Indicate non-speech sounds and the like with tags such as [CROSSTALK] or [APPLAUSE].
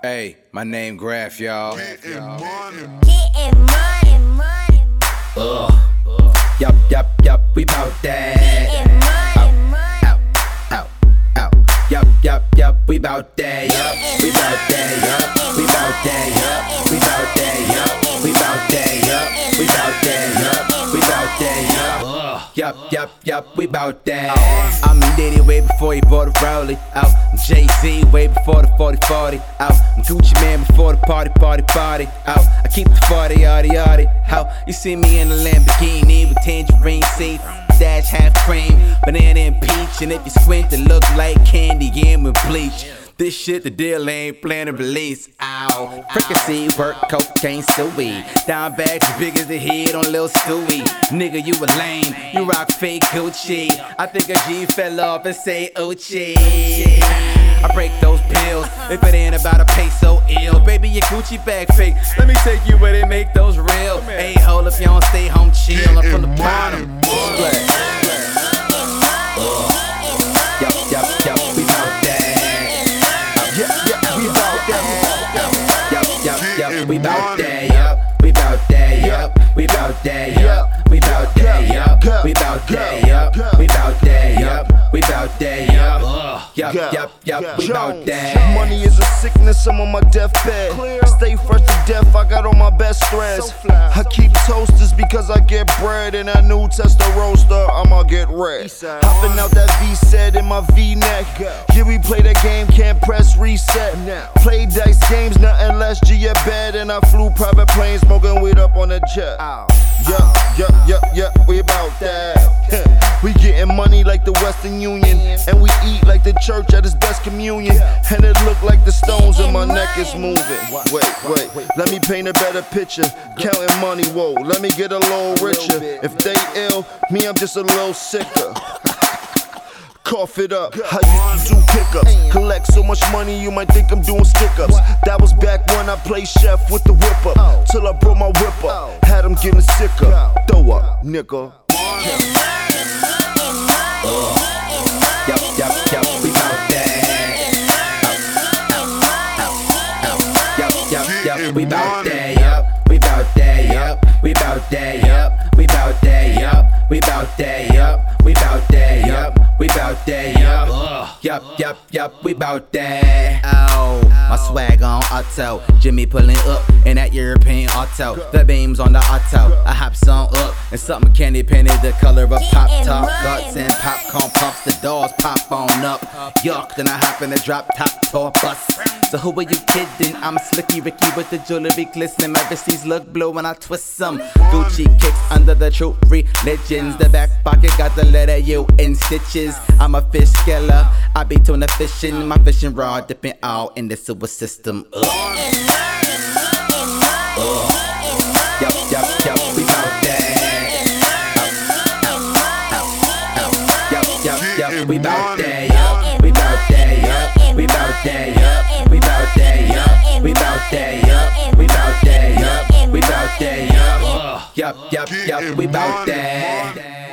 Hey, my name Grafh, y'all. Getting money. Getting money, money, money. Yup, yup, yup, we bout that. Getting money, money. Out, out, out. Yup, yup, yup, we bout that. Yup, we bout that. Yup, we bout that. Yup, we bout that. Yup. Yup, yup, yup, we bout that. Oh. I'm Diddy way before he bought a Rowley. Out, I'm Jay Z way before the 40 40. Out, I'm Gucci Mane before the party, party, party. Out, I keep the 40, yardie, yardie. How you see me in a Lamborghini with tangerine seats, dash half cream, banana and peach. And if you squint, it look like candy and with bleach. This shit, the deal ain't plan to release. Ow. Fricassee, work, cocaine, still weed. Down bags as big as the head on Lil Stewie. Nigga, you a lame. You rock fake Gucci. I think a G fell off and say Uchi. I break those pills if it ain't about a peso ill. Baby, your Gucci bag fake. Let me take you where they make those real. Hey, hold if you don't stay home chill. I'm from the we bout that. Yup, we bout that. Yup, we bout that. Yup, we bout that. Yup, we bout that. Yup, we bout that. Yup, we bout that. Yup, yup, yup, yup, we bout that. Money is a sickness, I'm on my deathbed. Stay fresh to death, I got all my best threads. I keep toasters because I get bread in that new Tesla Roadster. I'ma get red. Hopping out that V set in my V neck. Yeah, we play that game, can't press reset. now. Play dice games, nothing less G your bed. And I flew private planes, smoking weed up on the jet. Yeah, yeah, yeah, yeah, we about that. [LAUGHS] we getting money like the Western Union. And we eat like the church at its best communion. And it look like the stones in my neck is moving. Wait, wait, let me paint a better picture. Counting money, whoa, let me get a little richer. If they ill, me, I'm just a little sicker. [LAUGHS] Cough it up. I used to do pickups. Collect much money, you might think I'm doing stick ups. That was back when I played chef with the whip up. Till I broke my whip up. Had them getting sicker. Throw up, nigga. Yup, yup, yup, we bout that. Yup, yup, yup, we bout that. Yup, we bout that. Yup, we bout that. Yup, we bout that. Yup, we bout that. Yup, yup, we bout that. Oh, my swag on auto. Jimmy pulling up in that European auto. The beams on the auto. I hops on up and something candy painted the color of pop top guts and popcorn pumps. The doors pop on up. Yuck, then I hop in the drop top tour bus. So who are you kidding? I'm Slicky Ricky with the jewelry glistening. My wristies look blue when I twist some. Gucci kicks under the true religions. The back pocket got the letter U in stitches. I'm a fish killer. I be tuna fishing. My fishing rod dipping out in the sewer system. Ugh. Yup, yup, yup, we bout that. Yup, yup, yup, we bout that. Yup, we bout that. Yup, we bout that. Yup, we bout that. Yup, we bout that. Yup, we bout that. Yup, we bout that. Yup, yup, yup, we bout that.